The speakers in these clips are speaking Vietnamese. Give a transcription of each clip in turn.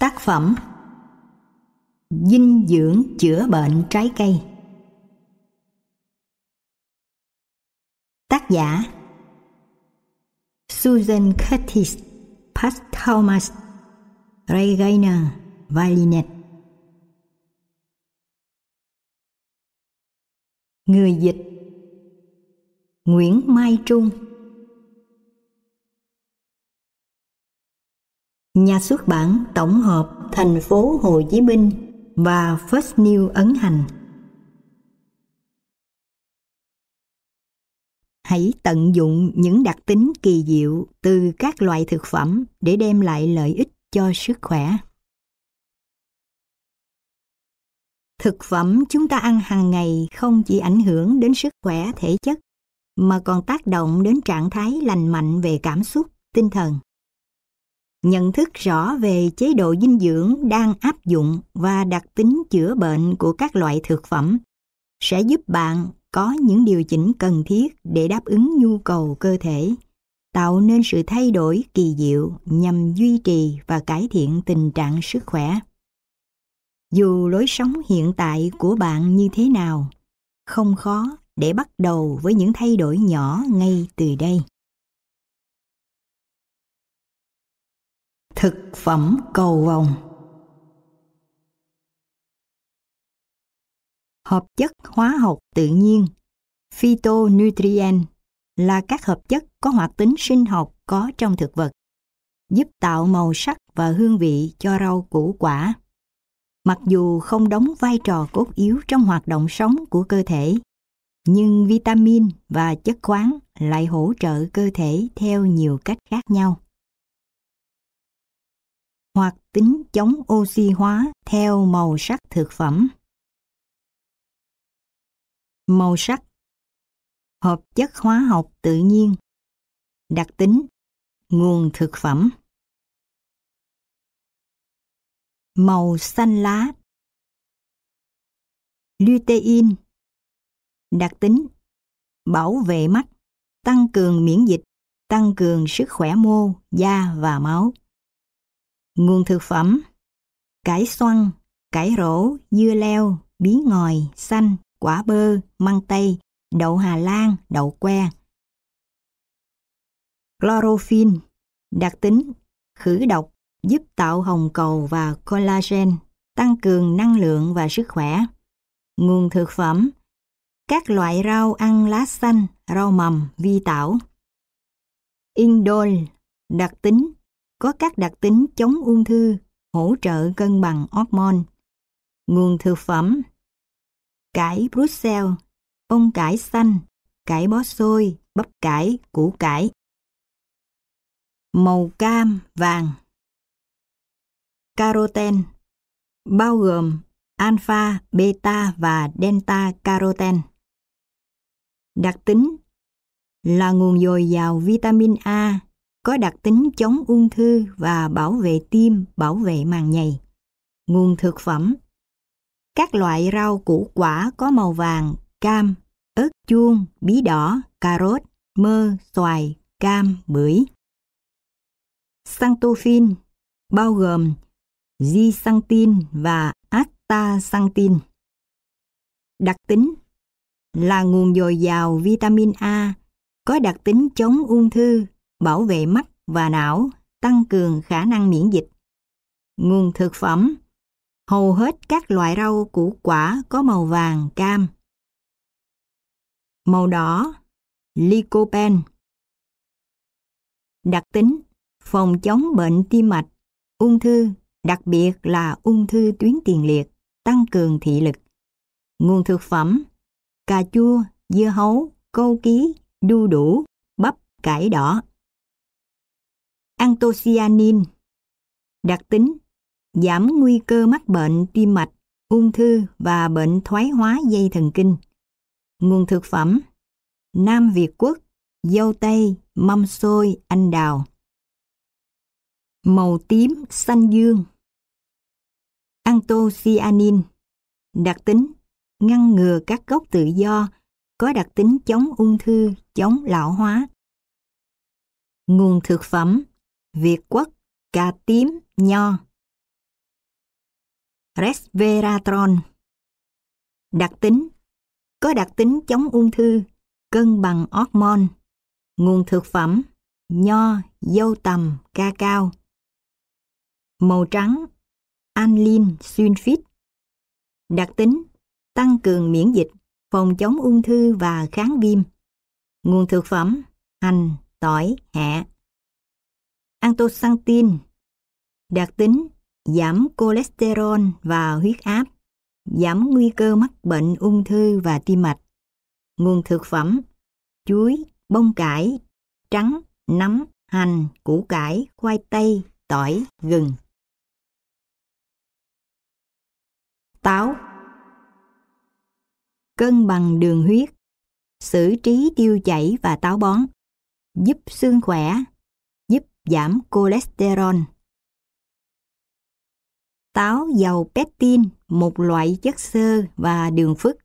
Tác phẩm Dinh dưỡng chữa bệnh trái cây. Tác giả Susan Curtis, Pat Thomas Regina Valinet Người dịch Nguyễn Mai Trung. Nhà xuất bản tổng hợp thành phố Hồ Chí Minh và First New ấn hành. Hãy tận dụng những đặc tính kỳ diệu từ các loại thực phẩm để đem lại lợi ích cho sức khỏe. Thực phẩm chúng ta ăn hàng ngày không chỉ ảnh hưởng đến sức khỏe thể chất mà còn tác động đến trạng thái lành mạnh về cảm xúc, tinh thần nhận thức rõ về chế độ dinh dưỡng đang áp dụng và đặc tính chữa bệnh của các loại thực phẩm sẽ giúp bạn có những điều chỉnh cần thiết để đáp ứng nhu cầu cơ thể, tạo nên sự thay đổi kỳ diệu nhằm duy trì và cải thiện tình trạng sức khỏe. Dù lối sống hiện tại của bạn như thế nào, không khó để bắt đầu với những thay đổi nhỏ ngay từ đây. Thực phẩm cầu vồng Hợp chất hóa học tự nhiên Phytonutrient là các hợp chất có hoạt tính sinh học có trong thực vật, giúp tạo màu sắc và hương vị cho rau củ quả. Mặc dù không đóng vai trò cốt yếu trong hoạt động sống của cơ thể, nhưng vitamin và chất khoáng lại hỗ trợ cơ thể theo nhiều cách khác nhau hoặc tính chống oxy hóa theo màu sắc thực phẩm. Màu sắc. Hợp chất hóa học tự nhiên. Đặc tính. Nguồn thực phẩm. Màu xanh lá. Lutein. Đặc tính. Bảo vệ mắt Tăng cường miễn dịch Tăng cường sức khỏe mô, da và máu. Nguồn thực phẩm Cải xoăn, cải rổ, dưa leo, bí ngòi, xanh, quả bơ, măng tây, đậu Hà Lan, đậu que. Chlorophyll, đặc tính khử độc, giúp tạo hồng cầu và collagen, tăng cường năng lượng và sức khỏe. Nguồn thực phẩm các loại rau ăn lá xanh, rau mầm, vi tảo. Indol, đặc tính có các đặc tính chống ung thư, hỗ trợ cân bằng hormone. Nguồn thực phẩm Cải Brussels, bông cải xanh, cải bó xôi, bắp cải, củ cải. Màu cam, vàng Caroten bao gồm alpha, beta và delta caroten. Đặc tính là nguồn dồi dào vitamin A, có đặc tính chống ung thư và bảo vệ tim, bảo vệ màng nhầy. Nguồn thực phẩm Các loại rau củ quả có màu vàng, cam, ớt chuông, bí đỏ, cà rốt, mơ, xoài, cam, bưởi. Xantophin bao gồm zeaxanthin và astaxanthin. Đặc tính là nguồn dồi dào vitamin A, có đặc tính chống ung thư bảo vệ mắt và não, tăng cường khả năng miễn dịch. Nguồn thực phẩm Hầu hết các loại rau củ quả có màu vàng cam. Màu đỏ Lycopene Đặc tính Phòng chống bệnh tim mạch, ung thư, đặc biệt là ung thư tuyến tiền liệt, tăng cường thị lực. Nguồn thực phẩm Cà chua, dưa hấu, câu ký, đu đủ, bắp, cải đỏ Antocyanin, Đặc tính giảm nguy cơ mắc bệnh tim mạch, ung thư và bệnh thoái hóa dây thần kinh. Nguồn thực phẩm Nam Việt Quốc, dâu tây, mâm xôi, anh đào. Màu tím, xanh dương. Antocyanin, Đặc tính ngăn ngừa các gốc tự do, có đặc tính chống ung thư, chống lão hóa. Nguồn thực phẩm Việt quất, cà tím, nho. resveratrol. Đặc tính Có đặc tính chống ung thư, cân bằng hormone. Nguồn thực phẩm Nho, dâu tằm, ca cao. Màu trắng Anlin sulfit. Đặc tính tăng cường miễn dịch, phòng chống ung thư và kháng viêm. Nguồn thực phẩm hành, tỏi, hẹ. Antoxantin đặc tính giảm cholesterol và huyết áp, giảm nguy cơ mắc bệnh ung thư và tim mạch. Nguồn thực phẩm chuối, bông cải, trắng, nấm, hành, củ cải, khoai tây, tỏi, gừng. Táo Cân bằng đường huyết Xử trí tiêu chảy và táo bón Giúp xương khỏe giảm cholesterol Táo giàu pectin, một loại chất xơ và đường phức.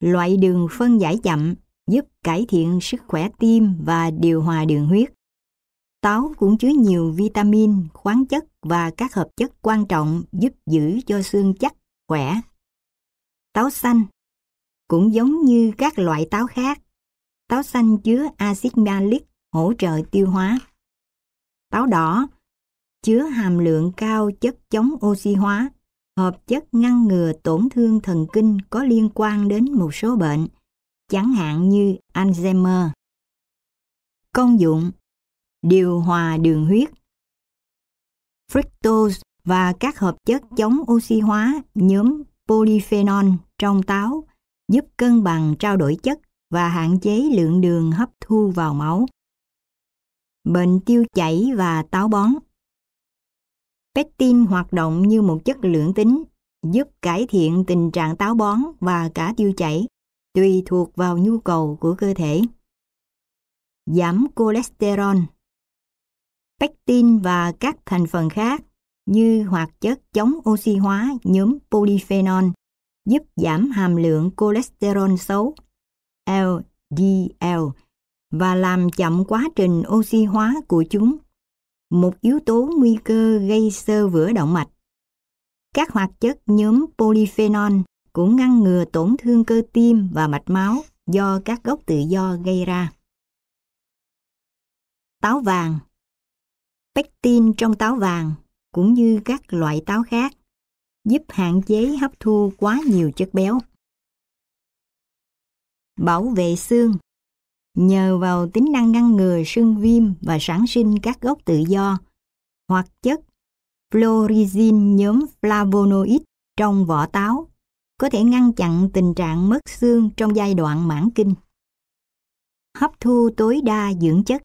Loại đường phân giải chậm giúp cải thiện sức khỏe tim và điều hòa đường huyết. Táo cũng chứa nhiều vitamin, khoáng chất và các hợp chất quan trọng giúp giữ cho xương chắc, khỏe. Táo xanh cũng giống như các loại táo khác. Táo xanh chứa axit malic hỗ trợ tiêu hóa. Táo đỏ chứa hàm lượng cao chất chống oxy hóa, hợp chất ngăn ngừa tổn thương thần kinh có liên quan đến một số bệnh, chẳng hạn như Alzheimer. Công dụng Điều hòa đường huyết Fructose và các hợp chất chống oxy hóa nhóm polyphenol trong táo giúp cân bằng trao đổi chất và hạn chế lượng đường hấp thu vào máu. Bệnh tiêu chảy và táo bón Pectin hoạt động như một chất lượng tính, giúp cải thiện tình trạng táo bón và cả tiêu chảy, tùy thuộc vào nhu cầu của cơ thể. Giảm cholesterol Pectin và các thành phần khác như hoạt chất chống oxy hóa nhóm polyphenol giúp giảm hàm lượng cholesterol xấu LDL và làm chậm quá trình oxy hóa của chúng một yếu tố nguy cơ gây sơ vữa động mạch. Các hoạt chất nhóm polyphenol cũng ngăn ngừa tổn thương cơ tim và mạch máu do các gốc tự do gây ra. Táo vàng Pectin trong táo vàng cũng như các loại táo khác giúp hạn chế hấp thu quá nhiều chất béo. Bảo vệ xương nhờ vào tính năng ngăn ngừa sưng viêm và sản sinh các gốc tự do hoặc chất florizin nhóm flavonoid trong vỏ táo có thể ngăn chặn tình trạng mất xương trong giai đoạn mãn kinh. Hấp thu tối đa dưỡng chất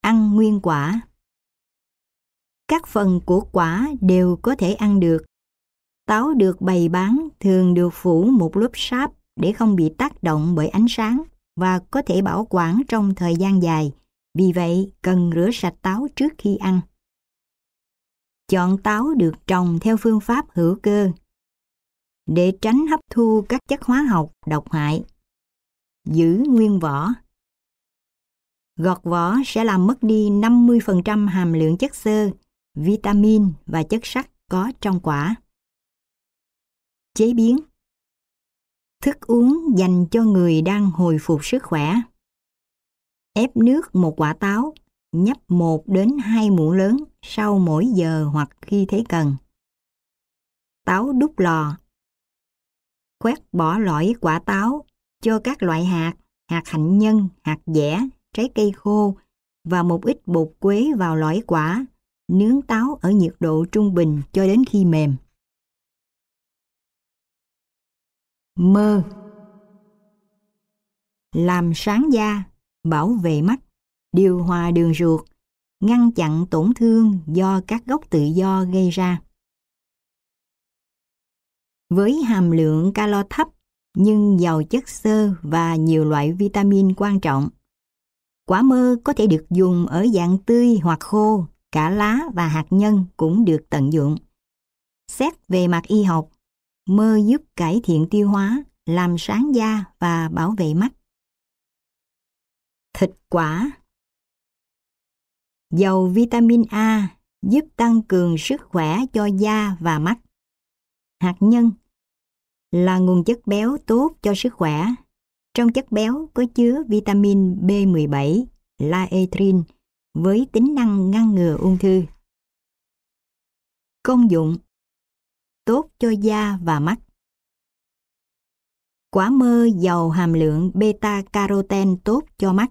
Ăn nguyên quả Các phần của quả đều có thể ăn được. Táo được bày bán thường được phủ một lớp sáp để không bị tác động bởi ánh sáng và có thể bảo quản trong thời gian dài, vì vậy cần rửa sạch táo trước khi ăn. Chọn táo được trồng theo phương pháp hữu cơ để tránh hấp thu các chất hóa học độc hại. Giữ nguyên vỏ Gọt vỏ sẽ làm mất đi 50% hàm lượng chất xơ, vitamin và chất sắt có trong quả. Chế biến Thức uống dành cho người đang hồi phục sức khỏe. Ép nước một quả táo, nhấp 1 đến 2 muỗng lớn sau mỗi giờ hoặc khi thấy cần. Táo đúc lò Quét bỏ lõi quả táo cho các loại hạt, hạt hạnh nhân, hạt dẻ, trái cây khô và một ít bột quế vào lõi quả, nướng táo ở nhiệt độ trung bình cho đến khi mềm. Mơ Làm sáng da, bảo vệ mắt, điều hòa đường ruột, ngăn chặn tổn thương do các gốc tự do gây ra. Với hàm lượng calo thấp nhưng giàu chất xơ và nhiều loại vitamin quan trọng, quả mơ có thể được dùng ở dạng tươi hoặc khô, cả lá và hạt nhân cũng được tận dụng. Xét về mặt y học, mơ giúp cải thiện tiêu hóa, làm sáng da và bảo vệ mắt. Thịt quả Dầu vitamin A giúp tăng cường sức khỏe cho da và mắt. hạt nhân là nguồn chất béo tốt cho sức khỏe. Trong chất béo có chứa vitamin B17, laetrin với tính năng ngăn ngừa ung thư. Công dụng Tốt cho da và mắt. Quả mơ giàu hàm lượng beta-carotene tốt cho mắt.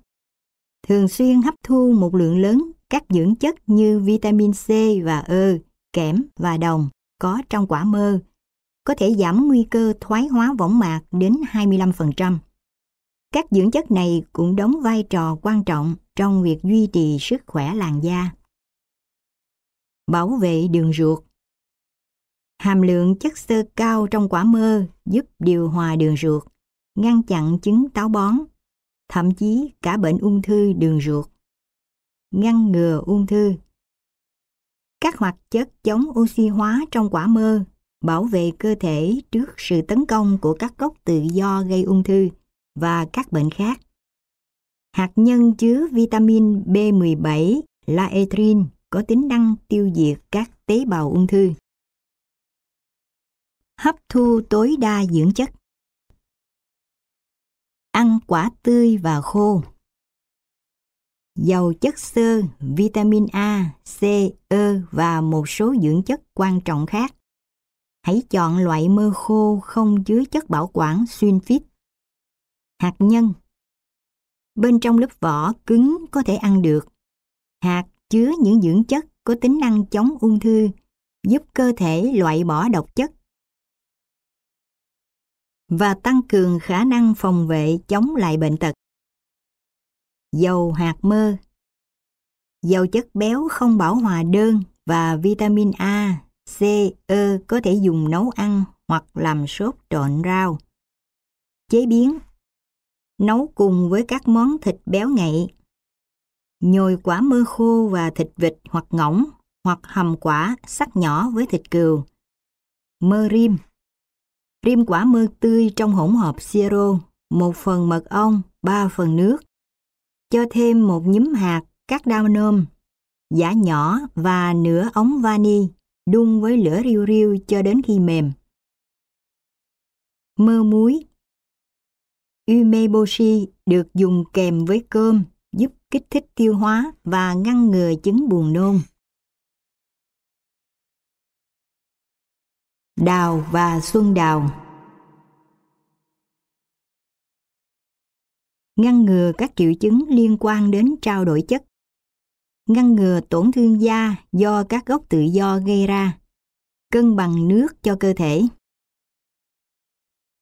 Thường xuyên hấp thu một lượng lớn các dưỡng chất như vitamin C và E, kẽm và đồng có trong quả mơ có thể giảm nguy cơ thoái hóa võng mạc đến 25%. Các dưỡng chất này cũng đóng vai trò quan trọng trong việc duy trì sức khỏe làn da. Bảo vệ đường ruột Hàm lượng chất xơ cao trong quả mơ giúp điều hòa đường ruột, ngăn chặn chứng táo bón, thậm chí cả bệnh ung thư đường ruột. Ngăn ngừa ung thư Các hoạt chất chống oxy hóa trong quả mơ bảo vệ cơ thể trước sự tấn công của các gốc tự do gây ung thư và các bệnh khác. Hạt nhân chứa vitamin B17, laetrin có tính năng tiêu diệt các tế bào ung thư. Hấp thu tối đa dưỡng chất. Ăn quả tươi và khô. Giàu chất xơ, vitamin A, C, E và một số dưỡng chất quan trọng khác. Hãy chọn loại mơ khô không chứa chất bảo quản sulfit. Hạt nhân. Bên trong lớp vỏ cứng có thể ăn được. Hạt chứa những dưỡng chất có tính năng chống ung thư, giúp cơ thể loại bỏ độc chất và tăng cường khả năng phòng vệ chống lại bệnh tật. Dầu hạt mơ Dầu chất béo không bảo hòa đơn và vitamin A, C, E có thể dùng nấu ăn hoặc làm sốt trộn rau. Chế biến Nấu cùng với các món thịt béo ngậy. Nhồi quả mơ khô và thịt vịt hoặc ngỗng hoặc hầm quả sắc nhỏ với thịt cừu. Mơ rim Rim quả mơ tươi trong hỗn hợp siro, một phần mật ong, ba phần nước. Cho thêm một nhúm hạt cắt đao nôm, giả nhỏ và nửa ống vani đun với lửa riu riu cho đến khi mềm. Mơ muối Umeboshi được dùng kèm với cơm giúp kích thích tiêu hóa và ngăn ngừa chứng buồn nôn. Đào và xuân đào. Ngăn ngừa các triệu chứng liên quan đến trao đổi chất. Ngăn ngừa tổn thương da do các gốc tự do gây ra, cân bằng nước cho cơ thể.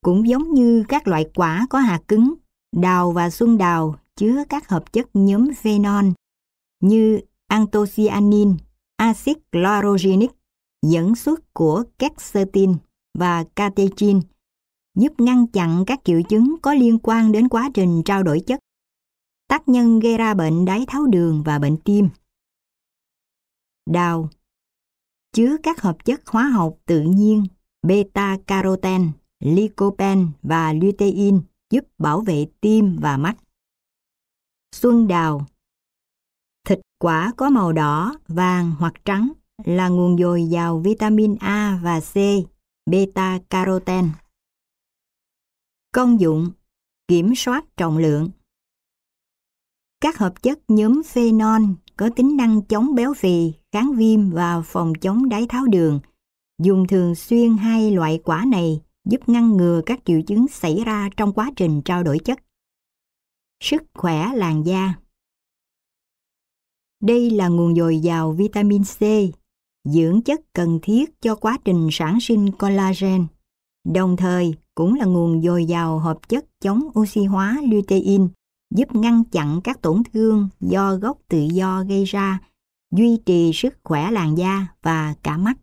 Cũng giống như các loại quả có hạt cứng, đào và xuân đào chứa các hợp chất nhóm phenol như anthocyanin, axit chlorogenic, dẫn xuất của quercetin và catechin, giúp ngăn chặn các triệu chứng có liên quan đến quá trình trao đổi chất tác nhân gây ra bệnh đái tháo đường và bệnh tim. Đào chứa các hợp chất hóa học tự nhiên beta-carotene, lycopene và lutein giúp bảo vệ tim và mắt. Xuân đào Thịt quả có màu đỏ, vàng hoặc trắng là nguồn dồi dào vitamin A và C, beta-carotene. Công dụng Kiểm soát trọng lượng các hợp chất nhóm phenol có tính năng chống béo phì, kháng viêm và phòng chống đái tháo đường. Dùng thường xuyên hai loại quả này giúp ngăn ngừa các triệu chứng xảy ra trong quá trình trao đổi chất. Sức khỏe làn da Đây là nguồn dồi dào vitamin C, dưỡng chất cần thiết cho quá trình sản sinh collagen, đồng thời cũng là nguồn dồi dào hợp chất chống oxy hóa lutein giúp ngăn chặn các tổn thương do gốc tự do gây ra, duy trì sức khỏe làn da và cả mắt.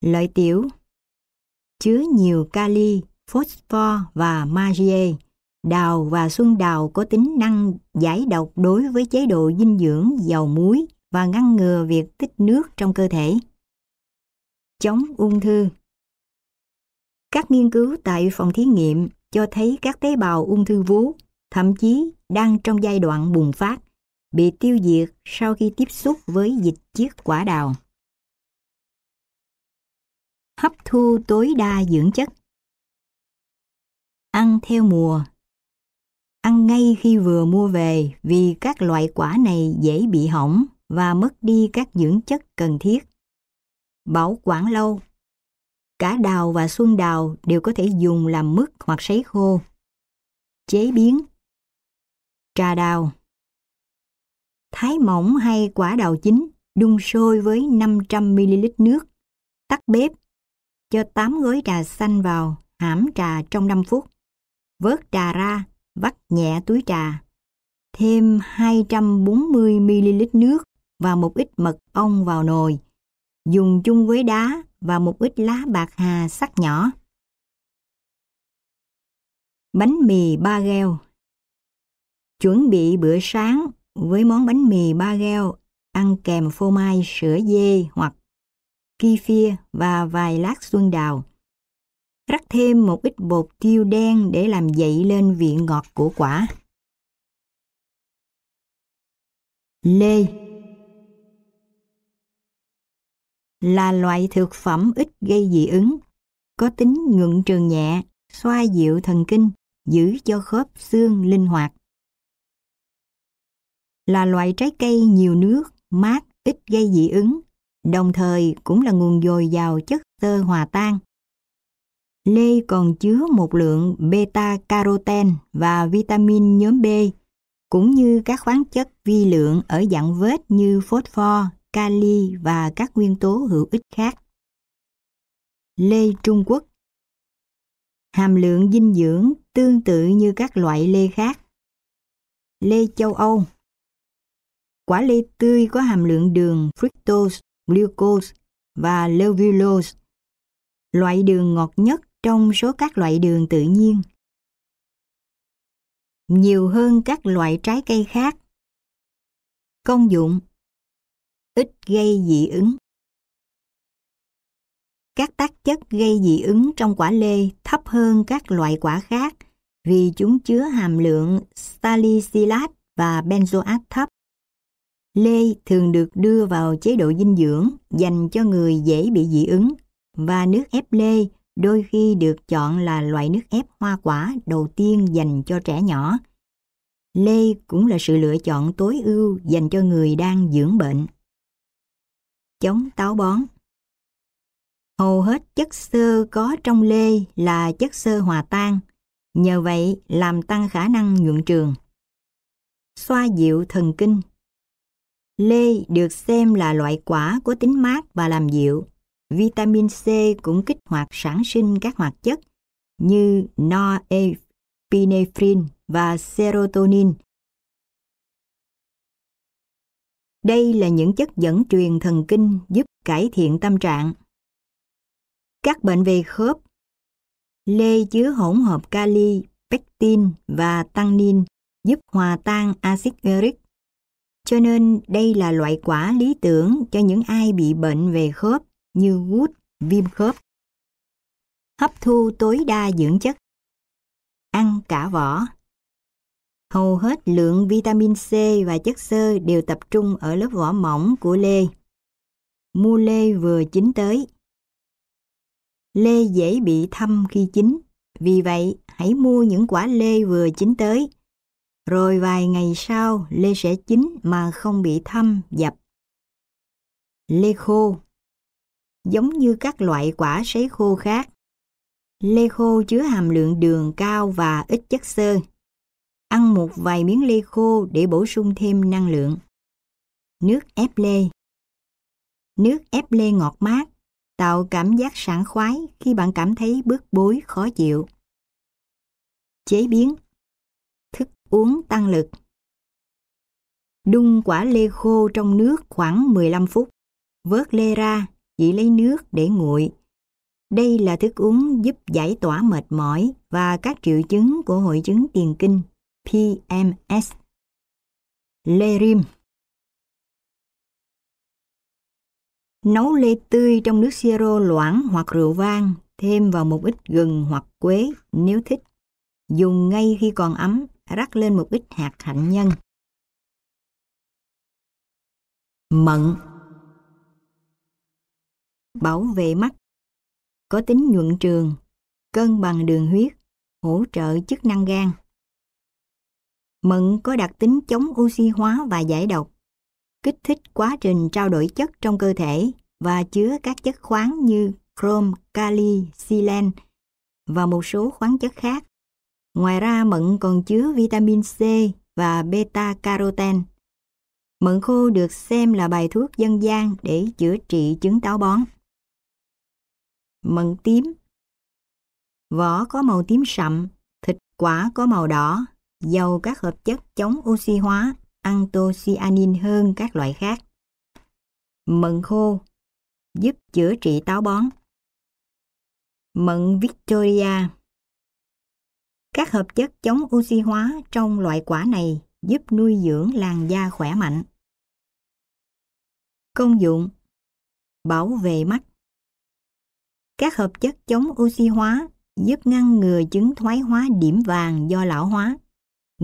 Lợi tiểu chứa nhiều kali, phosphor và magie. Đào và xuân đào có tính năng giải độc đối với chế độ dinh dưỡng giàu muối và ngăn ngừa việc tích nước trong cơ thể. Chống ung thư Các nghiên cứu tại phòng thí nghiệm cho thấy các tế bào ung thư vú thậm chí đang trong giai đoạn bùng phát, bị tiêu diệt sau khi tiếp xúc với dịch chiết quả đào. Hấp thu tối đa dưỡng chất. Ăn theo mùa. Ăn ngay khi vừa mua về vì các loại quả này dễ bị hỏng và mất đi các dưỡng chất cần thiết. Bảo quản lâu. Cả đào và xuân đào đều có thể dùng làm mứt hoặc sấy khô. Chế biến. Trà đào. Thái mỏng hay quả đào chín, đun sôi với 500ml nước. Tắt bếp. Cho 8 gói trà xanh vào, hãm trà trong 5 phút. Vớt trà ra, vắt nhẹ túi trà. Thêm 240ml nước và một ít mật ong vào nồi. Dùng chung với đá và một ít lá bạc hà sắc nhỏ. Bánh mì ba gheo Chuẩn bị bữa sáng với món bánh mì ba gheo, ăn kèm phô mai, sữa dê hoặc kefir và vài lát xuân đào. Rắc thêm một ít bột tiêu đen để làm dậy lên vị ngọt của quả. Lê là loại thực phẩm ít gây dị ứng, có tính nhuận trường nhẹ, xoa dịu thần kinh, giữ cho khớp xương linh hoạt. Là loại trái cây nhiều nước, mát, ít gây dị ứng, đồng thời cũng là nguồn dồi dào chất xơ hòa tan. Lê còn chứa một lượng beta-carotene và vitamin nhóm B, cũng như các khoáng chất vi lượng ở dạng vết như phosphor, kali và các nguyên tố hữu ích khác. Lê Trung Quốc Hàm lượng dinh dưỡng tương tự như các loại lê khác. Lê châu Âu Quả lê tươi có hàm lượng đường fructose, glucose và levulose, loại đường ngọt nhất trong số các loại đường tự nhiên. Nhiều hơn các loại trái cây khác. Công dụng Ít gây dị ứng Các tác chất gây dị ứng trong quả lê thấp hơn các loại quả khác vì chúng chứa hàm lượng salicylat và benzoat thấp. Lê thường được đưa vào chế độ dinh dưỡng dành cho người dễ bị dị ứng và nước ép lê đôi khi được chọn là loại nước ép hoa quả đầu tiên dành cho trẻ nhỏ. Lê cũng là sự lựa chọn tối ưu dành cho người đang dưỡng bệnh. Chống táo bón Hầu hết chất xơ có trong lê là chất xơ hòa tan, nhờ vậy làm tăng khả năng nhuận trường. Xoa dịu thần kinh Lê được xem là loại quả có tính mát và làm dịu. Vitamin C cũng kích hoạt sản sinh các hoạt chất như norepinephrine và serotonin. Đây là những chất dẫn truyền thần kinh giúp cải thiện tâm trạng. Các bệnh về khớp Lê chứa hỗn hợp kali, pectin và tannin giúp hòa tan axit uric cho nên đây là loại quả lý tưởng cho những ai bị bệnh về khớp như gút, viêm khớp. Hấp thu tối đa dưỡng chất. Ăn cả vỏ. Hầu hết lượng vitamin C và chất xơ đều tập trung ở lớp vỏ mỏng của lê. Mua lê vừa chín tới. Lê dễ bị thâm khi chín, vì vậy hãy mua những quả lê vừa chín tới rồi vài ngày sau lê sẽ chín mà không bị thâm dập. Lê khô Giống như các loại quả sấy khô khác, lê khô chứa hàm lượng đường cao và ít chất xơ. Ăn một vài miếng lê khô để bổ sung thêm năng lượng. Nước ép lê Nước ép lê ngọt mát, tạo cảm giác sảng khoái khi bạn cảm thấy bức bối khó chịu. Chế biến thức uống tăng lực. Đun quả lê khô trong nước khoảng 15 phút. Vớt lê ra, chỉ lấy nước để nguội. Đây là thức uống giúp giải tỏa mệt mỏi và các triệu chứng của hội chứng tiền kinh PMS. Lê rim Nấu lê tươi trong nước siro loãng hoặc rượu vang, thêm vào một ít gừng hoặc quế nếu thích. Dùng ngay khi còn ấm rắc lên một ít hạt hạnh nhân. Mận Bảo vệ mắt có tính nhuận trường, cân bằng đường huyết, hỗ trợ chức năng gan. Mận có đặc tính chống oxy hóa và giải độc, kích thích quá trình trao đổi chất trong cơ thể và chứa các chất khoáng như chrome, kali, silen và một số khoáng chất khác. Ngoài ra mận còn chứa vitamin C và beta carotene. Mận khô được xem là bài thuốc dân gian để chữa trị chứng táo bón. Mận tím Vỏ có màu tím sậm, thịt quả có màu đỏ, giàu các hợp chất chống oxy hóa, anthocyanin hơn các loại khác. Mận khô giúp chữa trị táo bón. Mận Victoria Các hợp chất chống oxy hóa trong loại quả này giúp nuôi dưỡng làn da khỏe mạnh. Công dụng Bảo vệ mắt Các hợp chất chống oxy hóa giúp ngăn ngừa chứng thoái hóa điểm vàng do lão hóa,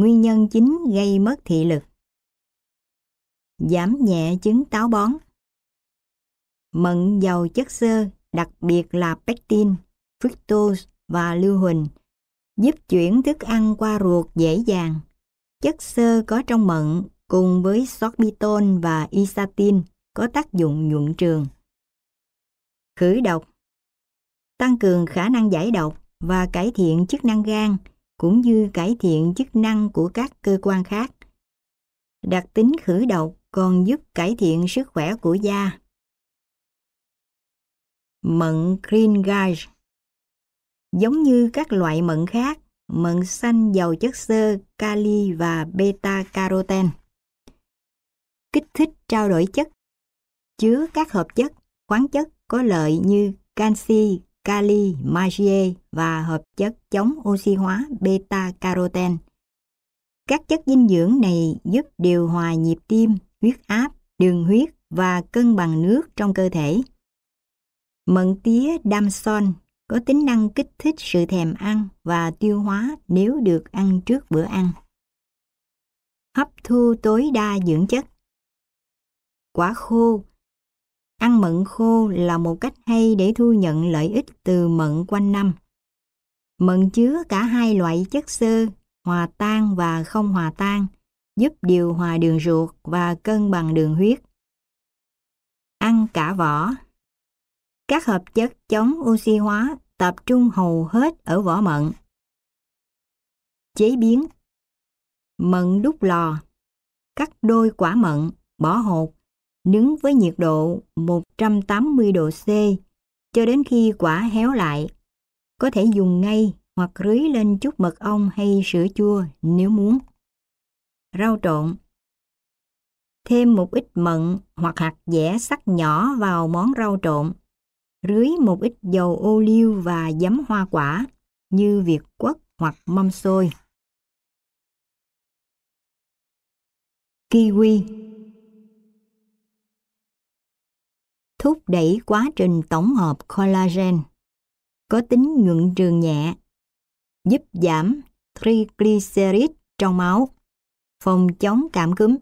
nguyên nhân chính gây mất thị lực. Giảm nhẹ chứng táo bón. Mận giàu chất xơ, đặc biệt là pectin, fructose và lưu huỳnh, giúp chuyển thức ăn qua ruột dễ dàng. Chất xơ có trong mận cùng với sorbitol và isatin có tác dụng nhuận trường. Khử độc Tăng cường khả năng giải độc và cải thiện chức năng gan cũng như cải thiện chức năng của các cơ quan khác. Đặc tính khử độc còn giúp cải thiện sức khỏe của da. Mận Green Giống như các loại mận khác, mận xanh giàu chất xơ, kali và beta-carotene. Kích thích trao đổi chất, chứa các hợp chất, khoáng chất có lợi như canxi, kali, magie và hợp chất chống oxy hóa beta-carotene. Các chất dinh dưỡng này giúp điều hòa nhịp tim, huyết áp, đường huyết và cân bằng nước trong cơ thể. Mận tía Damson có tính năng kích thích sự thèm ăn và tiêu hóa nếu được ăn trước bữa ăn. Hấp thu tối đa dưỡng chất Quả khô Ăn mận khô là một cách hay để thu nhận lợi ích từ mận quanh năm. Mận chứa cả hai loại chất xơ, hòa tan và không hòa tan, giúp điều hòa đường ruột và cân bằng đường huyết. Ăn cả vỏ Các hợp chất chống oxy hóa tập trung hầu hết ở vỏ mận. Chế biến Mận đúc lò Cắt đôi quả mận, bỏ hột nướng với nhiệt độ 180 độ C cho đến khi quả héo lại. Có thể dùng ngay hoặc rưới lên chút mật ong hay sữa chua nếu muốn. Rau trộn Thêm một ít mận hoặc hạt dẻ sắc nhỏ vào món rau trộn. Rưới một ít dầu ô liu và giấm hoa quả như việt quất hoặc mâm xôi. Kiwi thúc đẩy quá trình tổng hợp collagen, có tính nhuận trường nhẹ, giúp giảm triglycerid trong máu, phòng chống cảm cúm.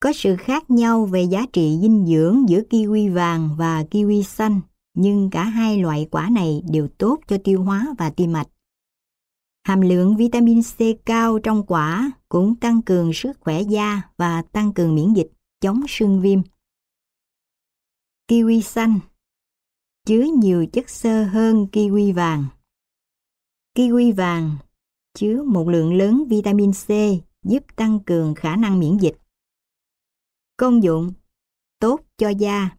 Có sự khác nhau về giá trị dinh dưỡng giữa kiwi vàng và kiwi xanh, nhưng cả hai loại quả này đều tốt cho tiêu hóa và tim mạch. Hàm lượng vitamin C cao trong quả cũng tăng cường sức khỏe da và tăng cường miễn dịch, chống sưng viêm. Kiwi xanh, chứa nhiều chất xơ hơn kiwi vàng. Kiwi vàng chứa một lượng lớn vitamin C giúp tăng cường khả năng miễn dịch. Công dụng, tốt cho da.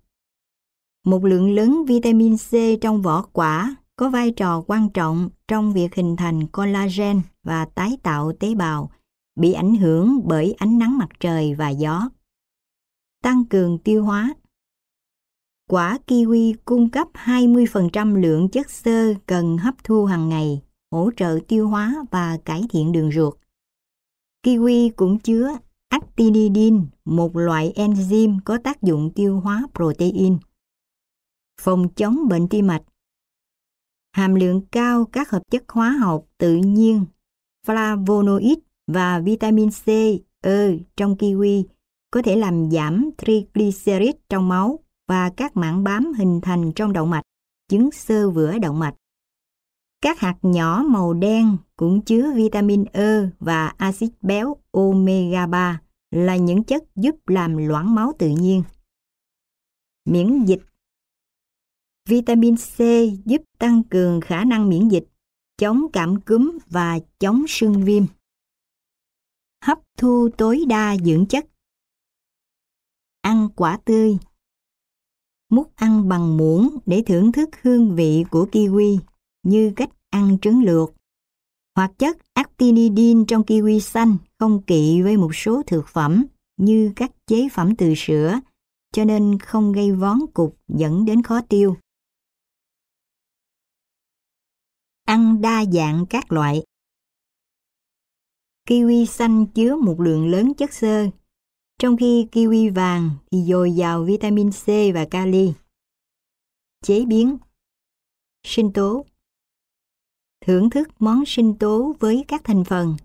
Một lượng lớn vitamin C trong vỏ quả có vai trò quan trọng trong việc hình thành collagen và tái tạo tế bào, bị ảnh hưởng bởi ánh nắng mặt trời và gió. Tăng cường tiêu hóa Quả kiwi cung cấp 20% lượng chất xơ cần hấp thu hàng ngày, hỗ trợ tiêu hóa và cải thiện đường ruột. Kiwi cũng chứa actinidin, một loại enzyme có tác dụng tiêu hóa protein. Phòng chống bệnh tim mạch. Hàm lượng cao các hợp chất hóa học tự nhiên, flavonoid và vitamin C, E trong kiwi có thể làm giảm triglycerid trong máu và các mảng bám hình thành trong động mạch, chứng sơ vữa động mạch. Các hạt nhỏ màu đen cũng chứa vitamin E và axit béo omega 3 là những chất giúp làm loãng máu tự nhiên. Miễn dịch Vitamin C giúp tăng cường khả năng miễn dịch, chống cảm cúm và chống sưng viêm. Hấp thu tối đa dưỡng chất. Ăn quả tươi. Múc ăn bằng muỗng để thưởng thức hương vị của kiwi như cách ăn trứng luộc. Hoạt chất actinidin trong kiwi xanh không kỵ với một số thực phẩm như các chế phẩm từ sữa, cho nên không gây vón cục dẫn đến khó tiêu. Ăn đa dạng các loại Kiwi xanh chứa một lượng lớn chất xơ, trong khi kiwi vàng thì dồi dào vitamin C và kali. Chế biến. Sinh tố. Thưởng thức món sinh tố với các thành phần.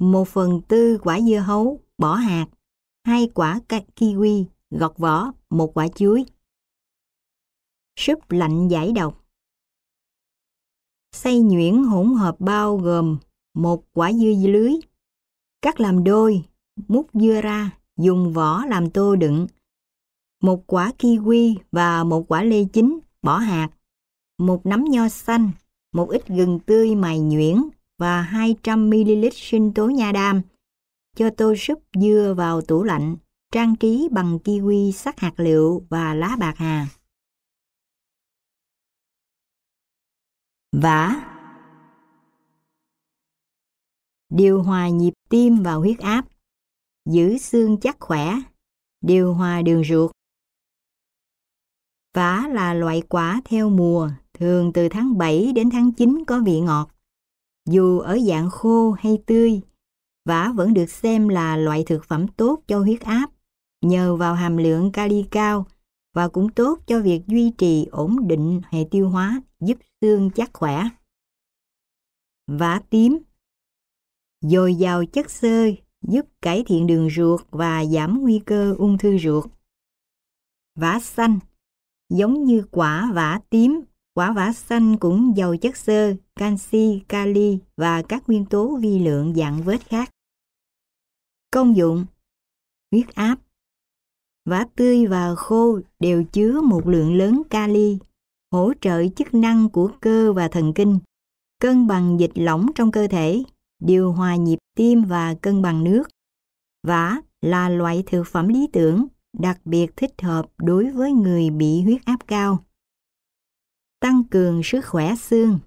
Một phần tư quả dưa hấu, bỏ hạt, hai quả kiwi, gọt vỏ, một quả chuối. Súp lạnh giải độc. Xay nhuyễn hỗn hợp bao gồm một quả dưa lưới, cắt làm đôi, múc dưa ra, dùng vỏ làm tô đựng, một quả kiwi và một quả lê chín, bỏ hạt, một nắm nho xanh, một ít gừng tươi mài nhuyễn và 200ml sinh tố nha đam. Cho tô súp dưa vào tủ lạnh, trang trí bằng kiwi sắc hạt liệu và lá bạc hà. Vả Điều hòa nhịp tim và huyết áp Giữ xương chắc khỏe Điều hòa đường ruột Vả là loại quả theo mùa, thường từ tháng 7 đến tháng 9 có vị ngọt. Dù ở dạng khô hay tươi, vả vẫn được xem là loại thực phẩm tốt cho huyết áp, nhờ vào hàm lượng kali cao và cũng tốt cho việc duy trì ổn định hệ tiêu hóa, giúp xương chắc khỏe. Vả tím Dồi dào chất xơ giúp cải thiện đường ruột và giảm nguy cơ ung thư ruột. Vả xanh Giống như quả vả tím Quả vả xanh cũng giàu chất xơ, canxi, kali và các nguyên tố vi lượng dạng vết khác. Công dụng Huyết áp Vả tươi và khô đều chứa một lượng lớn kali, hỗ trợ chức năng của cơ và thần kinh, cân bằng dịch lỏng trong cơ thể, điều hòa nhịp tim và cân bằng nước. Vả là loại thực phẩm lý tưởng, đặc biệt thích hợp đối với người bị huyết áp cao tăng cường sức khỏe xương.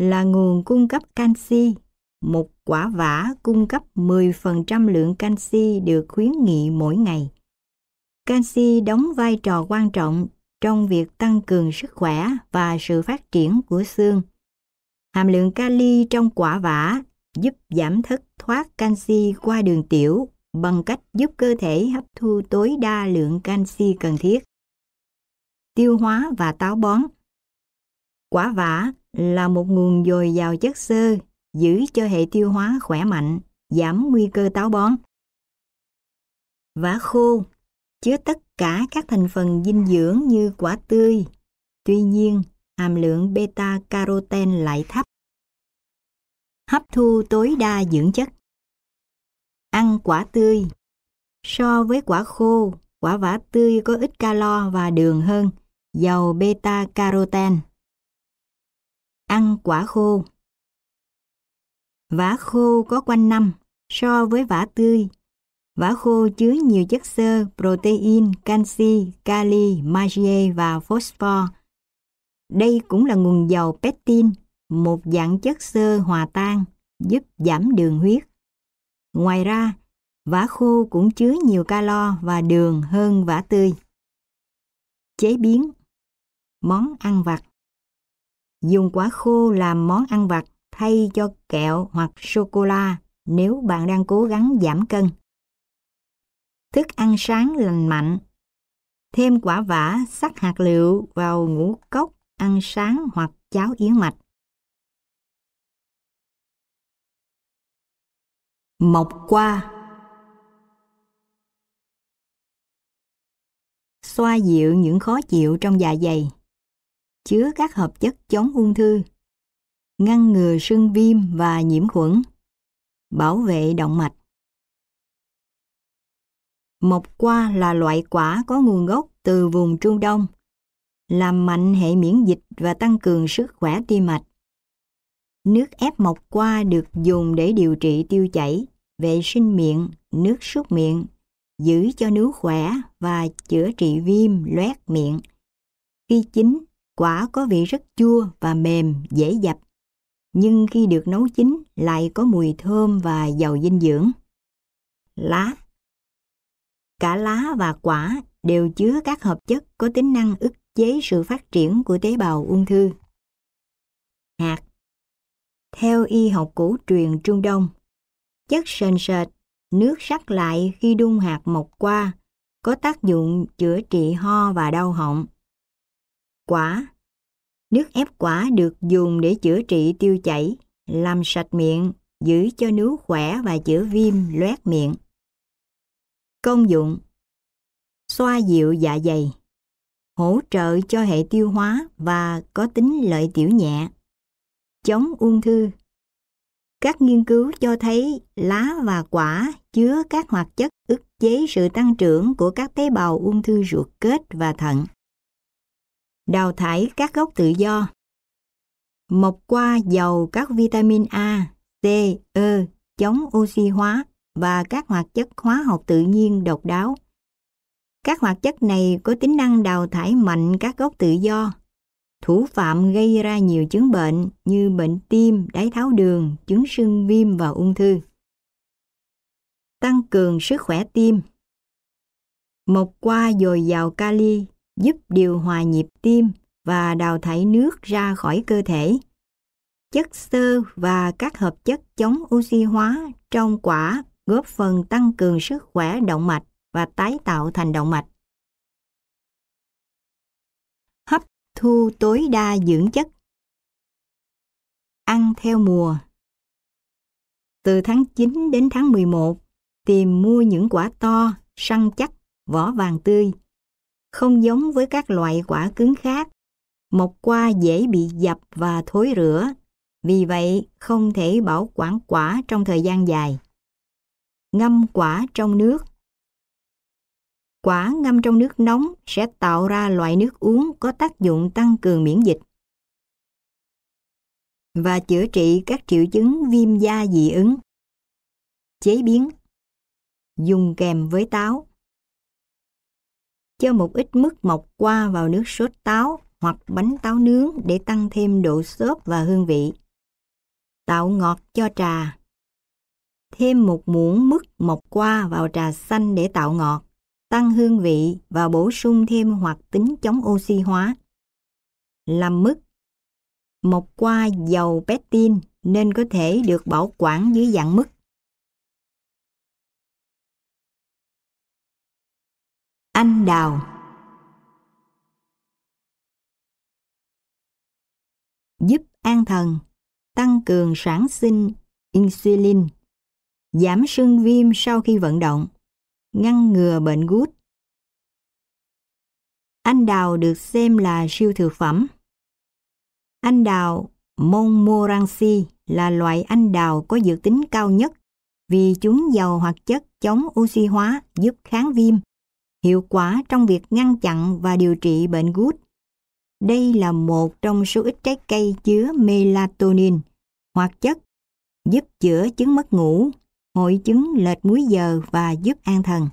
Là nguồn cung cấp canxi, một quả vả cung cấp 10% lượng canxi được khuyến nghị mỗi ngày. Canxi đóng vai trò quan trọng trong việc tăng cường sức khỏe và sự phát triển của xương. Hàm lượng kali trong quả vả giúp giảm thất thoát canxi qua đường tiểu bằng cách giúp cơ thể hấp thu tối đa lượng canxi cần thiết tiêu hóa và táo bón. Quả vả là một nguồn dồi dào chất xơ, giữ cho hệ tiêu hóa khỏe mạnh, giảm nguy cơ táo bón. Vả khô chứa tất cả các thành phần dinh dưỡng như quả tươi, tuy nhiên hàm lượng beta-carotene lại thấp. Hấp thu tối đa dưỡng chất. Ăn quả tươi So với quả khô, quả vả tươi có ít calo và đường hơn, giàu beta carotene. Ăn quả khô Vả khô có quanh năm so với vả tươi. Vả khô chứa nhiều chất xơ, protein, canxi, kali, magie và phosphor. Đây cũng là nguồn giàu pectin, một dạng chất xơ hòa tan, giúp giảm đường huyết. Ngoài ra, vả khô cũng chứa nhiều calo và đường hơn vả tươi. Chế biến món ăn vặt. Dùng quả khô làm món ăn vặt thay cho kẹo hoặc sô-cô-la nếu bạn đang cố gắng giảm cân. Thức ăn sáng lành mạnh. Thêm quả vả sắc hạt liệu vào ngũ cốc ăn sáng hoặc cháo yến mạch. Mộc qua xoa dịu những khó chịu trong dạ dày, chứa các hợp chất chống ung thư, ngăn ngừa sưng viêm và nhiễm khuẩn, bảo vệ động mạch. Mộc qua là loại quả có nguồn gốc từ vùng Trung Đông, làm mạnh hệ miễn dịch và tăng cường sức khỏe tim mạch. Nước ép mộc qua được dùng để điều trị tiêu chảy, vệ sinh miệng, nước súc miệng, giữ cho nướu khỏe và chữa trị viêm loét miệng. Khi chín, quả có vị rất chua và mềm, dễ dập. Nhưng khi được nấu chín lại có mùi thơm và giàu dinh dưỡng. Lá Cả lá và quả đều chứa các hợp chất có tính năng ức chế sự phát triển của tế bào ung thư. Hạt theo y học cổ truyền Trung Đông, chất sền sệt, nước sắc lại khi đun hạt mộc qua có tác dụng chữa trị ho và đau họng. Quả. Nước ép quả được dùng để chữa trị tiêu chảy, làm sạch miệng, giữ cho nướu khỏe và chữa viêm loét miệng. Công dụng. Xoa dịu dạ dày. Hỗ trợ cho hệ tiêu hóa và có tính lợi tiểu nhẹ. Chống ung thư Các nghiên cứu cho thấy lá và quả chứa các hoạt chất ức chế sự tăng trưởng của các tế bào ung thư ruột kết và thận. Đào thải các gốc tự do Mộc qua giàu các vitamin A, C, E, chống oxy hóa và các hoạt chất hóa học tự nhiên độc đáo. Các hoạt chất này có tính năng đào thải mạnh các gốc tự do. Thủ phạm gây ra nhiều chứng bệnh như bệnh tim, đái tháo đường, chứng sưng viêm và ung thư. Tăng cường sức khỏe tim Mộc qua dồi dào kali giúp điều hòa nhịp tim và đào thải nước ra khỏi cơ thể. Chất xơ và các hợp chất chống oxy hóa trong quả góp phần tăng cường sức khỏe động mạch và tái tạo thành động mạch. Thu tối đa dưỡng chất. Ăn theo mùa. Từ tháng 9 đến tháng 11, tìm mua những quả to, săn chắc, vỏ vàng tươi. Không giống với các loại quả cứng khác, mọc qua dễ bị dập và thối rữa, vì vậy không thể bảo quản quả trong thời gian dài. Ngâm quả trong nước. Quả ngâm trong nước nóng sẽ tạo ra loại nước uống có tác dụng tăng cường miễn dịch. Và chữa trị các triệu chứng viêm da dị ứng. Chế biến. Dùng kèm với táo. Cho một ít mức mọc qua vào nước sốt táo hoặc bánh táo nướng để tăng thêm độ xốp và hương vị. Tạo ngọt cho trà. Thêm một muỗng mứt mọc qua vào trà xanh để tạo ngọt, tăng hương vị và bổ sung thêm hoạt tính chống oxy hóa. Làm mứt một qua dầu pectin nên có thể được bảo quản dưới dạng mứt. Anh đào Giúp an thần, tăng cường sản sinh insulin giảm sưng viêm sau khi vận động, ngăn ngừa bệnh gút. Anh đào được xem là siêu thực phẩm. Anh đào Montmorency là loại anh đào có dược tính cao nhất vì chúng giàu hoạt chất chống oxy hóa giúp kháng viêm, hiệu quả trong việc ngăn chặn và điều trị bệnh gút. Đây là một trong số ít trái cây chứa melatonin, hoạt chất giúp chữa chứng mất ngủ, hội chứng lệch múi giờ và giúp an thần.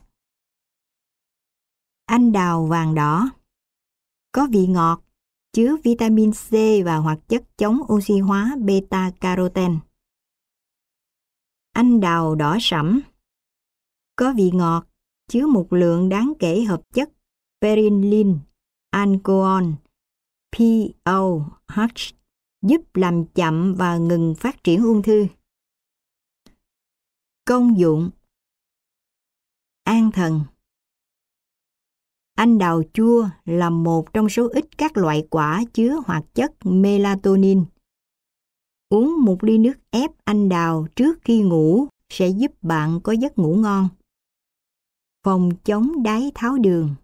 Anh đào vàng đỏ Có vị ngọt, chứa vitamin C và hoạt chất chống oxy hóa beta-carotene. Anh đào đỏ sẫm Có vị ngọt, chứa một lượng đáng kể hợp chất perinylin, alcohol, POH giúp làm chậm và ngừng phát triển ung thư. Công dụng An thần anh đào chua là một trong số ít các loại quả chứa hoạt chất melatonin. Uống một ly nước ép anh đào trước khi ngủ sẽ giúp bạn có giấc ngủ ngon. Phòng chống đái tháo đường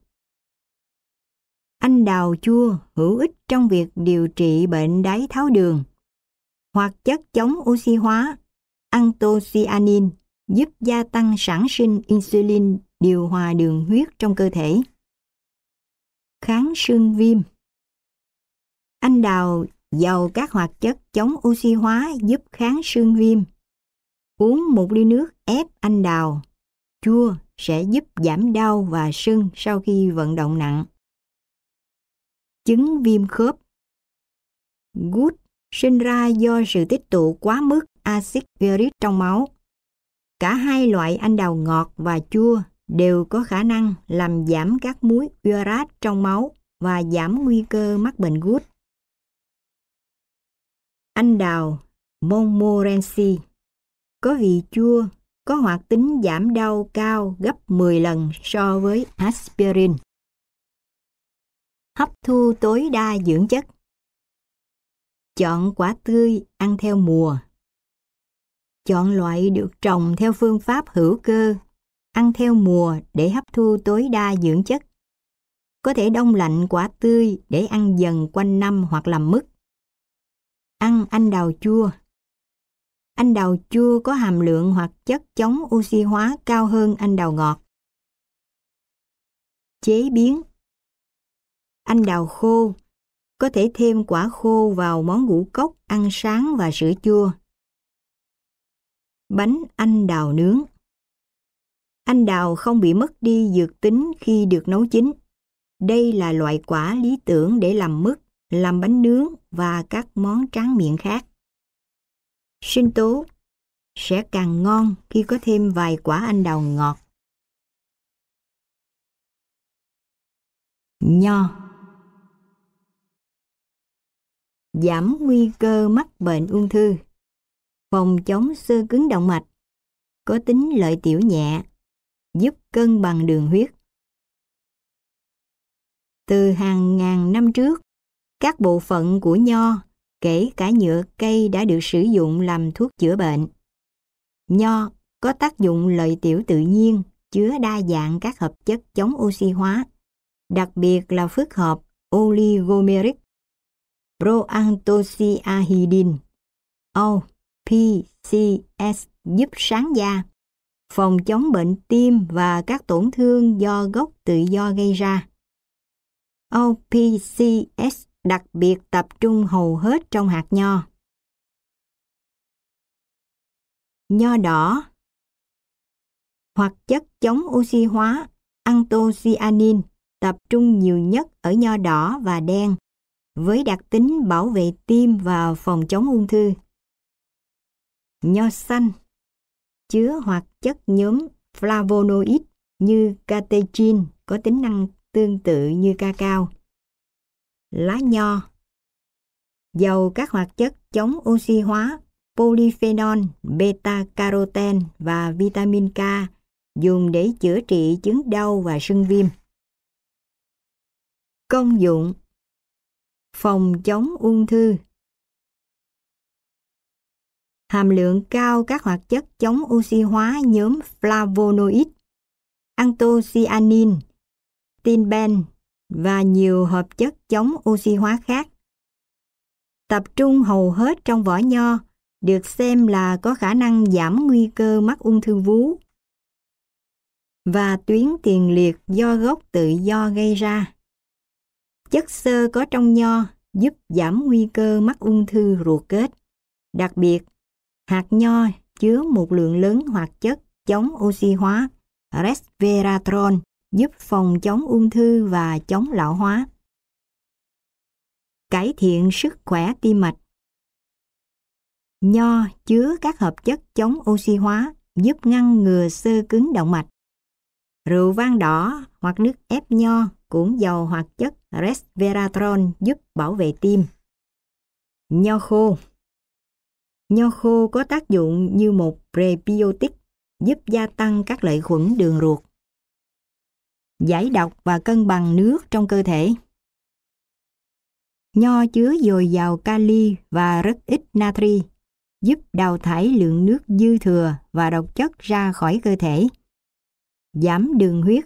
Anh đào chua hữu ích trong việc điều trị bệnh đái tháo đường. Hoạt chất chống oxy hóa, anthocyanin giúp gia tăng sản sinh insulin điều hòa đường huyết trong cơ thể. Kháng sưng viêm Anh đào giàu các hoạt chất chống oxy hóa giúp kháng sưng viêm. Uống một ly nước ép anh đào, chua sẽ giúp giảm đau và sưng sau khi vận động nặng. Chứng viêm khớp Gút sinh ra do sự tích tụ quá mức axit uric trong máu. Cả hai loại anh đào ngọt và chua đều có khả năng làm giảm các muối urat trong máu và giảm nguy cơ mắc bệnh gút. Anh đào Montmorency có vị chua, có hoạt tính giảm đau cao gấp 10 lần so với aspirin. Hấp thu tối đa dưỡng chất Chọn quả tươi ăn theo mùa. Chọn loại được trồng theo phương pháp hữu cơ, ăn theo mùa để hấp thu tối đa dưỡng chất. Có thể đông lạnh quả tươi để ăn dần quanh năm hoặc làm mứt. Ăn anh đào chua. Anh đào chua có hàm lượng hoặc chất chống oxy hóa cao hơn anh đào ngọt. Chế biến Anh đào khô có thể thêm quả khô vào món ngũ cốc ăn sáng và sữa chua. Bánh anh đào nướng anh đào không bị mất đi dược tính khi được nấu chín. Đây là loại quả lý tưởng để làm mứt, làm bánh nướng và các món tráng miệng khác. Sinh tố sẽ càng ngon khi có thêm vài quả anh đào ngọt. Nho Giảm nguy cơ mắc bệnh ung thư Phòng chống sơ cứng động mạch Có tính lợi tiểu nhẹ Giúp cân bằng đường huyết Từ hàng ngàn năm trước Các bộ phận của nho kể cả nhựa cây đã được sử dụng làm thuốc chữa bệnh. Nho có tác dụng lợi tiểu tự nhiên, chứa đa dạng các hợp chất chống oxy hóa, đặc biệt là phức hợp oligomeric, proanthocyanidin, OPCS giúp sáng da, phòng chống bệnh tim và các tổn thương do gốc tự do gây ra. OPCS đặc biệt tập trung hầu hết trong hạt nho. Nho đỏ hoặc chất chống oxy hóa, anthocyanin, tập trung nhiều nhất ở nho đỏ và đen, với đặc tính bảo vệ tim và phòng chống ung thư. Nho xanh chứa hoạt chất nhóm flavonoid như catechin có tính năng tương tự như cacao lá nho. Giàu các hoạt chất chống oxy hóa, polyphenol, beta-carotene và vitamin K dùng để chữa trị chứng đau và sưng viêm. Công dụng Phòng chống ung thư Hàm lượng cao các hoạt chất chống oxy hóa nhóm flavonoid, anthocyanin, tinben và nhiều hợp chất chống oxy hóa khác. Tập trung hầu hết trong vỏ nho được xem là có khả năng giảm nguy cơ mắc ung thư vú và tuyến tiền liệt do gốc tự do gây ra. Chất xơ có trong nho giúp giảm nguy cơ mắc ung thư ruột kết. Đặc biệt, hạt nho chứa một lượng lớn hoạt chất chống oxy hóa, resveratrol giúp phòng chống ung thư và chống lão hóa. Cải thiện sức khỏe tim mạch Nho chứa các hợp chất chống oxy hóa giúp ngăn ngừa sơ cứng động mạch. Rượu vang đỏ hoặc nước ép nho cũng giàu hoạt chất resveratrol giúp bảo vệ tim. Nho khô Nho khô có tác dụng như một prebiotic giúp gia tăng các lợi khuẩn đường ruột giải độc và cân bằng nước trong cơ thể. Nho chứa dồi dào kali và rất ít natri, giúp đào thải lượng nước dư thừa và độc chất ra khỏi cơ thể. Giảm đường huyết.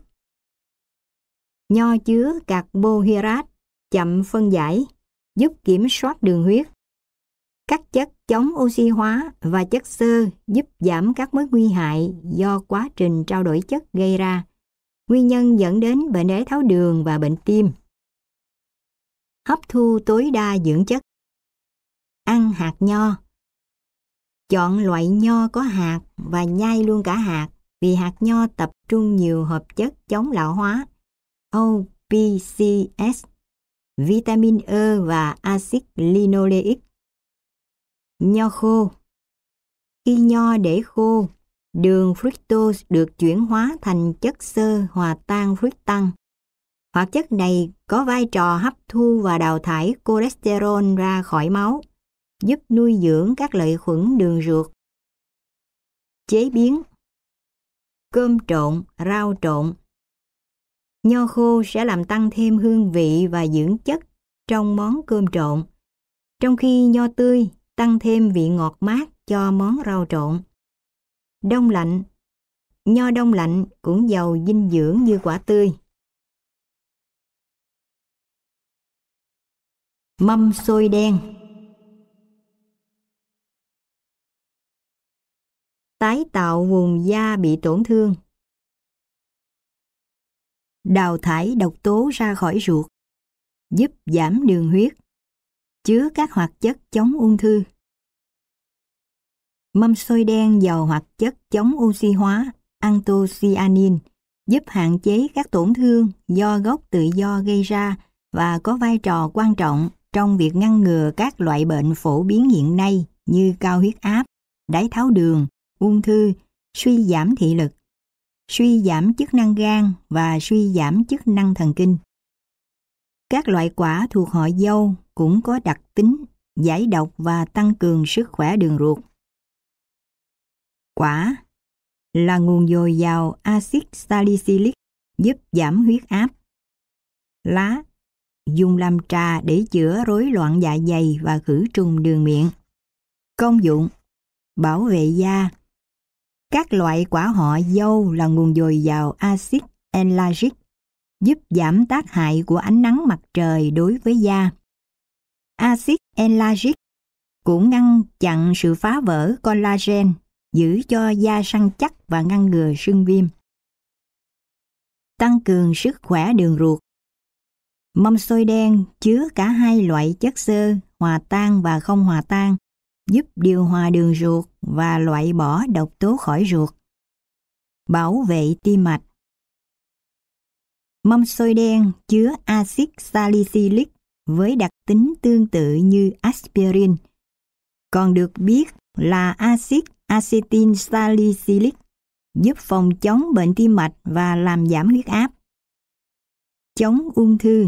Nho chứa carbohydrate chậm phân giải, giúp kiểm soát đường huyết. Các chất chống oxy hóa và chất xơ giúp giảm các mối nguy hại do quá trình trao đổi chất gây ra, nguyên nhân dẫn đến bệnh đái tháo đường và bệnh tim. Hấp thu tối đa dưỡng chất Ăn hạt nho Chọn loại nho có hạt và nhai luôn cả hạt vì hạt nho tập trung nhiều hợp chất chống lão hóa OPCS, vitamin E và axit linoleic. Nho khô Khi nho để khô, đường fructose được chuyển hóa thành chất xơ hòa tan fructan. Hoạt chất này có vai trò hấp thu và đào thải cholesterol ra khỏi máu, giúp nuôi dưỡng các lợi khuẩn đường ruột. Chế biến Cơm trộn, rau trộn Nho khô sẽ làm tăng thêm hương vị và dưỡng chất trong món cơm trộn, trong khi nho tươi tăng thêm vị ngọt mát cho món rau trộn. Đông lạnh Nho đông lạnh cũng giàu dinh dưỡng như quả tươi. Mâm xôi đen Tái tạo vùng da bị tổn thương Đào thải độc tố ra khỏi ruột, Giúp giảm đường huyết Chứa các hoạt chất chống ung thư Mâm xôi đen giàu hoạt chất chống oxy hóa anthocyanin giúp hạn chế các tổn thương do gốc tự do gây ra và có vai trò quan trọng trong việc ngăn ngừa các loại bệnh phổ biến hiện nay như cao huyết áp, đái tháo đường, ung thư, suy giảm thị lực, suy giảm chức năng gan và suy giảm chức năng thần kinh. Các loại quả thuộc họ dâu cũng có đặc tính, giải độc và tăng cường sức khỏe đường ruột. Quả là nguồn dồi dào axit salicylic giúp giảm huyết áp. Lá dùng làm trà để chữa rối loạn dạ dày và khử trùng đường miệng. Công dụng Bảo vệ da Các loại quả họ dâu là nguồn dồi dào axit enlagic giúp giảm tác hại của ánh nắng mặt trời đối với da. Axit elagic cũng ngăn chặn sự phá vỡ collagen giữ cho da săn chắc và ngăn ngừa sưng viêm. Tăng cường sức khỏe đường ruột. Mâm xôi đen chứa cả hai loại chất xơ hòa tan và không hòa tan, giúp điều hòa đường ruột và loại bỏ độc tố khỏi ruột. Bảo vệ tim mạch. Mâm xôi đen chứa axit salicylic với đặc tính tương tự như aspirin, còn được biết là axit acetin salicylic giúp phòng chống bệnh tim mạch và làm giảm huyết áp. Chống ung thư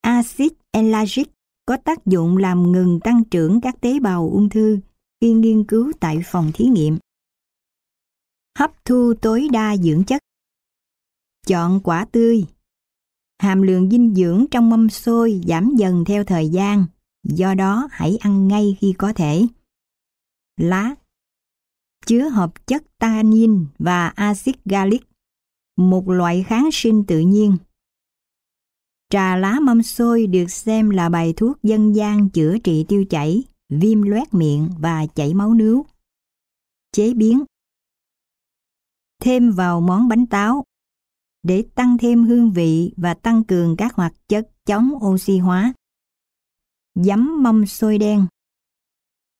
Axit elagic có tác dụng làm ngừng tăng trưởng các tế bào ung thư khi nghiên cứu tại phòng thí nghiệm. Hấp thu tối đa dưỡng chất Chọn quả tươi Hàm lượng dinh dưỡng trong mâm xôi giảm dần theo thời gian, do đó hãy ăn ngay khi có thể. Lá chứa hợp chất tannin và axit gallic, một loại kháng sinh tự nhiên. Trà lá mâm xôi được xem là bài thuốc dân gian chữa trị tiêu chảy, viêm loét miệng và chảy máu nướu. Chế biến Thêm vào món bánh táo để tăng thêm hương vị và tăng cường các hoạt chất chống oxy hóa. Giấm mâm xôi đen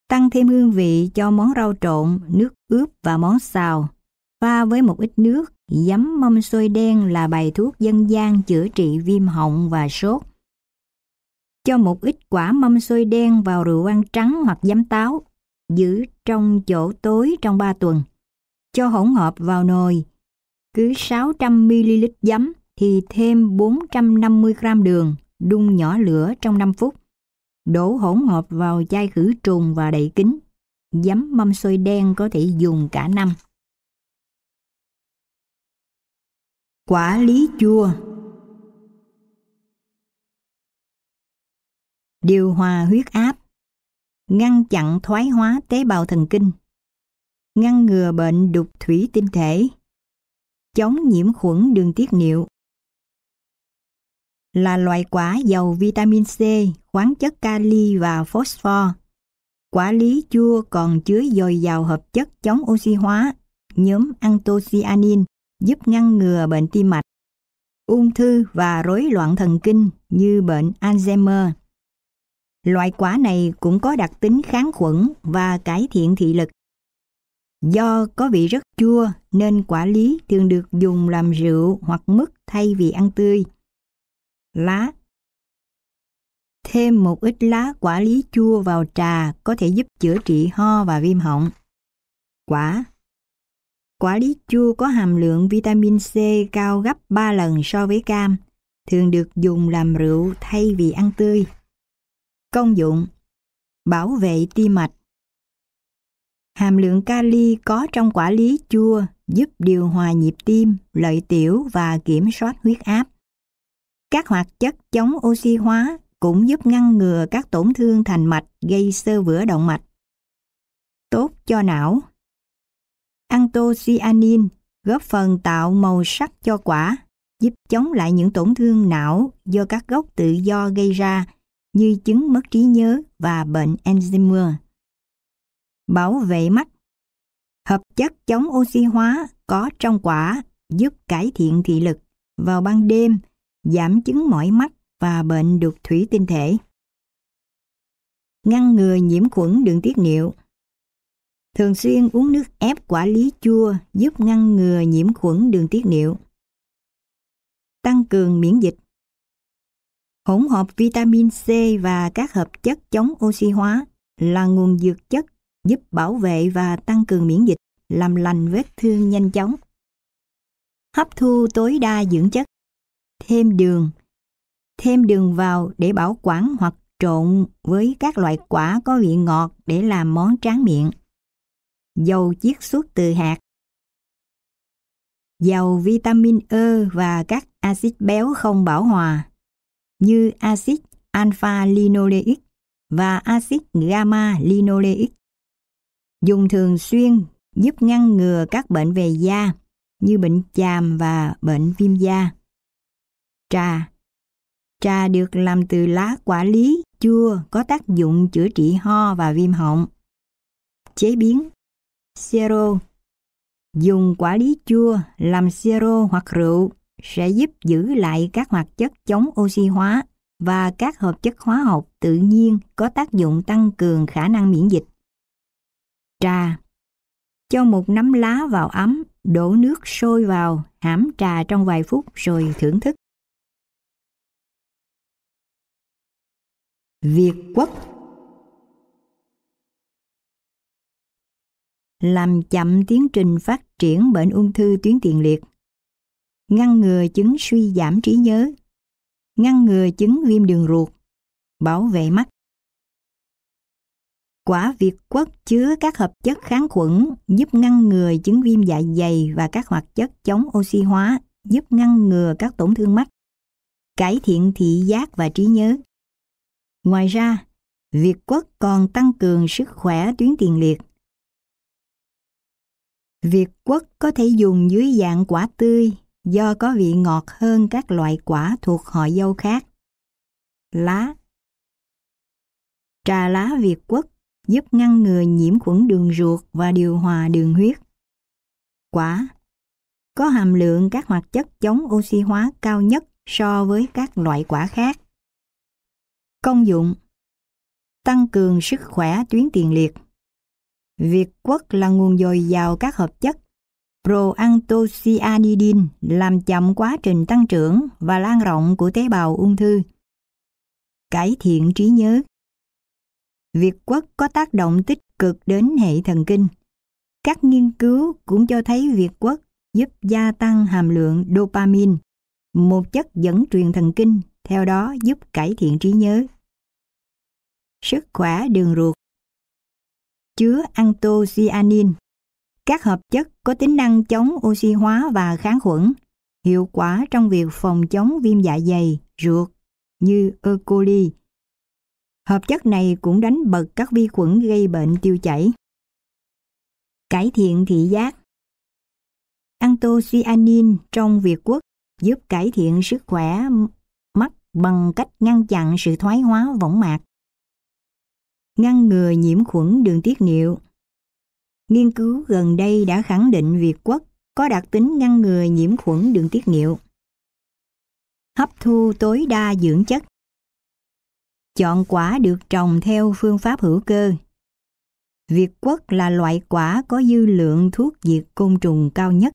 Tăng thêm hương vị cho món rau trộn, nước ướp và món xào. Pha với một ít nước, giấm mâm xôi đen là bài thuốc dân gian chữa trị viêm họng và sốt. Cho một ít quả mâm xôi đen vào rượu ăn trắng hoặc giấm táo, giữ trong chỗ tối trong 3 tuần. Cho hỗn hợp vào nồi, cứ 600ml giấm thì thêm 450g đường, đun nhỏ lửa trong 5 phút. Đổ hỗn hợp vào chai khử trùng và đậy kín. Giấm mâm xôi đen có thể dùng cả năm. Quả lý chua. Điều hòa huyết áp. Ngăn chặn thoái hóa tế bào thần kinh. Ngăn ngừa bệnh đục thủy tinh thể. Chống nhiễm khuẩn đường tiết niệu là loại quả giàu vitamin C, khoáng chất kali và phosphor. Quả lý chua còn chứa dồi dào hợp chất chống oxy hóa, nhóm anthocyanin giúp ngăn ngừa bệnh tim mạch, ung thư và rối loạn thần kinh như bệnh Alzheimer. Loại quả này cũng có đặc tính kháng khuẩn và cải thiện thị lực. Do có vị rất chua nên quả lý thường được dùng làm rượu hoặc mứt thay vì ăn tươi. Lá Thêm một ít lá quả lý chua vào trà có thể giúp chữa trị ho và viêm họng. Quả Quả lý chua có hàm lượng vitamin C cao gấp 3 lần so với cam, thường được dùng làm rượu thay vì ăn tươi. Công dụng Bảo vệ tim mạch Hàm lượng kali có trong quả lý chua giúp điều hòa nhịp tim, lợi tiểu và kiểm soát huyết áp. Các hoạt chất chống oxy hóa cũng giúp ngăn ngừa các tổn thương thành mạch gây sơ vữa động mạch. Tốt cho não. Anthocyanin góp phần tạo màu sắc cho quả, giúp chống lại những tổn thương não do các gốc tự do gây ra như chứng mất trí nhớ và bệnh Alzheimer. Bảo vệ mắt Hợp chất chống oxy hóa có trong quả giúp cải thiện thị lực vào ban đêm, giảm chứng mỏi mắt và bệnh đục thủy tinh thể. Ngăn ngừa nhiễm khuẩn đường tiết niệu Thường xuyên uống nước ép quả lý chua giúp ngăn ngừa nhiễm khuẩn đường tiết niệu. Tăng cường miễn dịch Hỗn hợp vitamin C và các hợp chất chống oxy hóa là nguồn dược chất giúp bảo vệ và tăng cường miễn dịch, làm lành vết thương nhanh chóng. Hấp thu tối đa dưỡng chất. Thêm đường. Thêm đường vào để bảo quản hoặc trộn với các loại quả có vị ngọt để làm món tráng miệng. Dầu chiết xuất từ hạt. Dầu vitamin E và các axit béo không bảo hòa như axit alpha linoleic và axit gamma linoleic. Dùng thường xuyên giúp ngăn ngừa các bệnh về da như bệnh chàm và bệnh viêm da. Trà Trà được làm từ lá quả lý, chua, có tác dụng chữa trị ho và viêm họng. Chế biến Siro Dùng quả lý chua làm siro hoặc rượu sẽ giúp giữ lại các hoạt chất chống oxy hóa và các hợp chất hóa học tự nhiên có tác dụng tăng cường khả năng miễn dịch. Trà Cho một nắm lá vào ấm, đổ nước sôi vào, hãm trà trong vài phút rồi thưởng thức. Việt Quốc. Làm chậm tiến trình phát triển bệnh ung thư tuyến tiền liệt. Ngăn ngừa chứng suy giảm trí nhớ, ngăn ngừa chứng viêm đường ruột, bảo vệ mắt. Quả Việt quất chứa các hợp chất kháng khuẩn giúp ngăn ngừa chứng viêm dạ dày và các hoạt chất chống oxy hóa giúp ngăn ngừa các tổn thương mắt, cải thiện thị giác và trí nhớ. Ngoài ra, Việt quất còn tăng cường sức khỏe tuyến tiền liệt. Việt quất có thể dùng dưới dạng quả tươi do có vị ngọt hơn các loại quả thuộc họ dâu khác. Lá Trà lá Việt quất giúp ngăn ngừa nhiễm khuẩn đường ruột và điều hòa đường huyết. Quả có hàm lượng các hoạt chất chống oxy hóa cao nhất so với các loại quả khác. Công dụng Tăng cường sức khỏe tuyến tiền liệt. Việt quất là nguồn dồi dào các hợp chất proanthocyanidin làm chậm quá trình tăng trưởng và lan rộng của tế bào ung thư. Cải thiện trí nhớ Việt quất có tác động tích cực đến hệ thần kinh. Các nghiên cứu cũng cho thấy Việt quất giúp gia tăng hàm lượng dopamine, một chất dẫn truyền thần kinh, theo đó giúp cải thiện trí nhớ. Sức khỏe đường ruột Chứa anthocyanin các hợp chất có tính năng chống oxy hóa và kháng khuẩn, hiệu quả trong việc phòng chống viêm dạ dày, ruột như E. coli. Hợp chất này cũng đánh bật các vi khuẩn gây bệnh tiêu chảy. Cải thiện thị giác Anthocyanin trong Việt Quốc giúp cải thiện sức khỏe mắt bằng cách ngăn chặn sự thoái hóa võng mạc. Ngăn ngừa nhiễm khuẩn đường tiết niệu. Nghiên cứu gần đây đã khẳng định việt quất có đặc tính ngăn ngừa nhiễm khuẩn đường tiết niệu. Hấp thu tối đa dưỡng chất. Chọn quả được trồng theo phương pháp hữu cơ. Việt quất là loại quả có dư lượng thuốc diệt côn trùng cao nhất.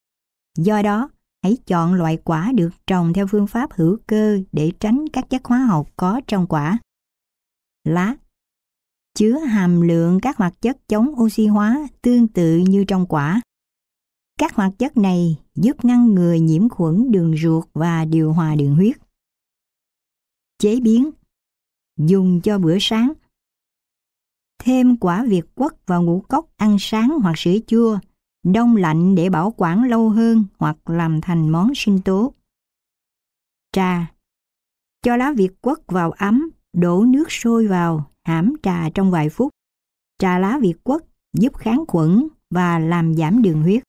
Do đó, hãy chọn loại quả được trồng theo phương pháp hữu cơ để tránh các chất hóa học có trong quả. Lá chứa hàm lượng các hoạt chất chống oxy hóa tương tự như trong quả. Các hoạt chất này giúp ngăn ngừa nhiễm khuẩn đường ruột và điều hòa đường huyết. Chế biến Dùng cho bữa sáng Thêm quả việt quất vào ngũ cốc ăn sáng hoặc sữa chua, đông lạnh để bảo quản lâu hơn hoặc làm thành món sinh tố. Trà Cho lá việt quất vào ấm, đổ nước sôi vào, hãm trà trong vài phút. Trà lá việt quất giúp kháng khuẩn và làm giảm đường huyết.